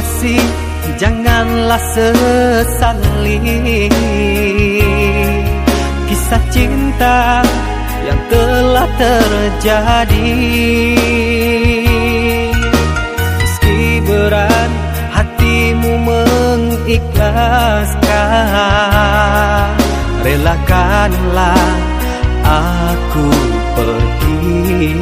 kasih janganlah sesali. Kisah cinta yang telah terjadi. Meski berat hatimu mengikhlaskan Relakanlah aku pergi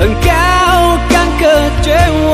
Engkau kan kecewa